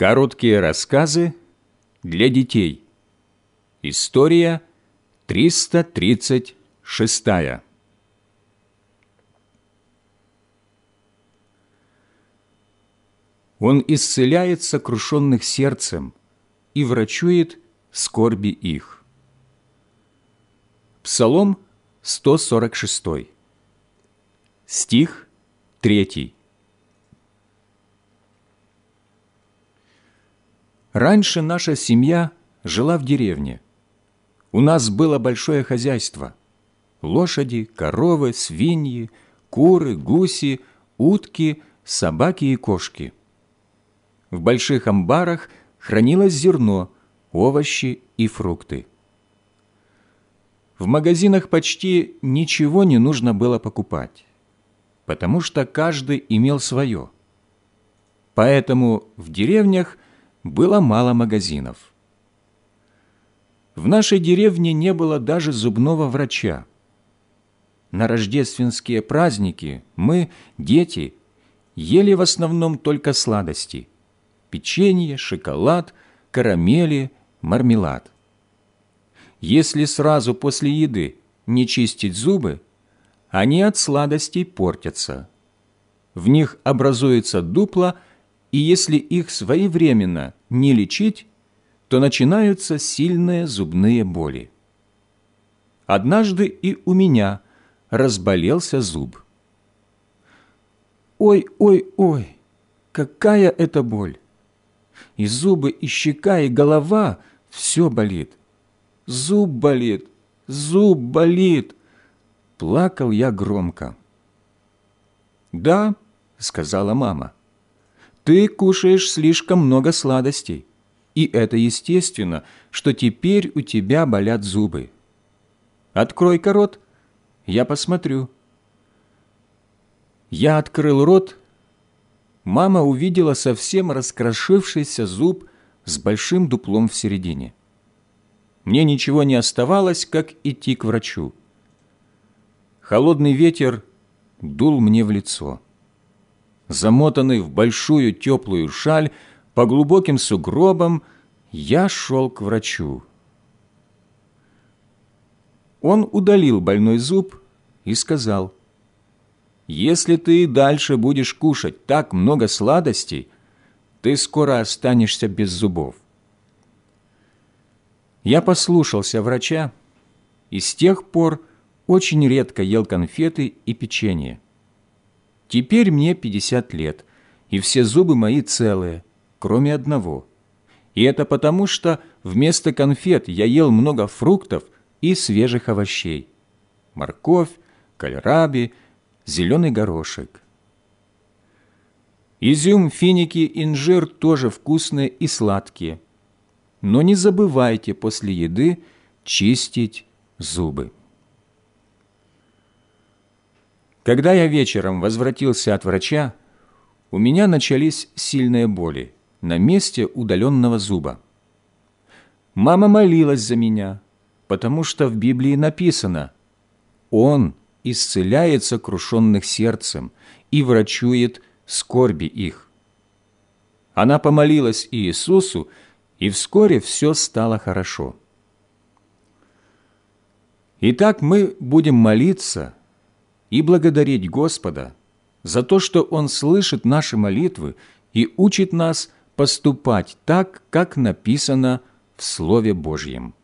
Короткие рассказы для детей. История 336. Он исцеляет сокрушенных сердцем и врачует скорби их. Псалом 146. Стих 3. Раньше наша семья жила в деревне. У нас было большое хозяйство. Лошади, коровы, свиньи, куры, гуси, утки, собаки и кошки. В больших амбарах хранилось зерно, овощи и фрукты. В магазинах почти ничего не нужно было покупать, потому что каждый имел свое. Поэтому в деревнях было мало магазинов. В нашей деревне не было даже зубного врача. На рождественские праздники мы, дети, ели в основном только сладости – печенье, шоколад, карамели, мармелад. Если сразу после еды не чистить зубы, они от сладостей портятся. В них образуется дупло – и если их своевременно не лечить, то начинаются сильные зубные боли. Однажды и у меня разболелся зуб. Ой, ой, ой, какая это боль! И зубы, и щека, и голова – все болит. Зуб болит, зуб болит. Плакал я громко. «Да», – сказала мама, – ты кушаешь слишком много сладостей, и это естественно, что теперь у тебя болят зубы. Открой-ка рот, я посмотрю. Я открыл рот. Мама увидела совсем раскрошившийся зуб с большим дуплом в середине. Мне ничего не оставалось, как идти к врачу. Холодный ветер дул мне в лицо замотанный в большую теплую шаль, по глубоким сугробам, я шел к врачу. Он удалил больной зуб и сказал, «Если ты и дальше будешь кушать так много сладостей, ты скоро останешься без зубов». Я послушался врача и с тех пор очень редко ел конфеты и печенье. Теперь мне 50 лет, и все зубы мои целые, кроме одного. И это потому, что вместо конфет я ел много фруктов и свежих овощей. Морковь, кальраби, зеленый горошек. Изюм, финики, инжир тоже вкусные и сладкие. Но не забывайте после еды чистить зубы. Когда я вечером возвратился от врача, у меня начались сильные боли на месте удаленного зуба. Мама молилась за меня, потому что в Библии написано «Он исцеляет сокрушенных сердцем и врачует скорби их». Она помолилась Иисусу, и вскоре все стало хорошо. Итак, мы будем молиться – и благодарить Господа за то, что Он слышит наши молитвы и учит нас поступать так, как написано в Слове Божьем.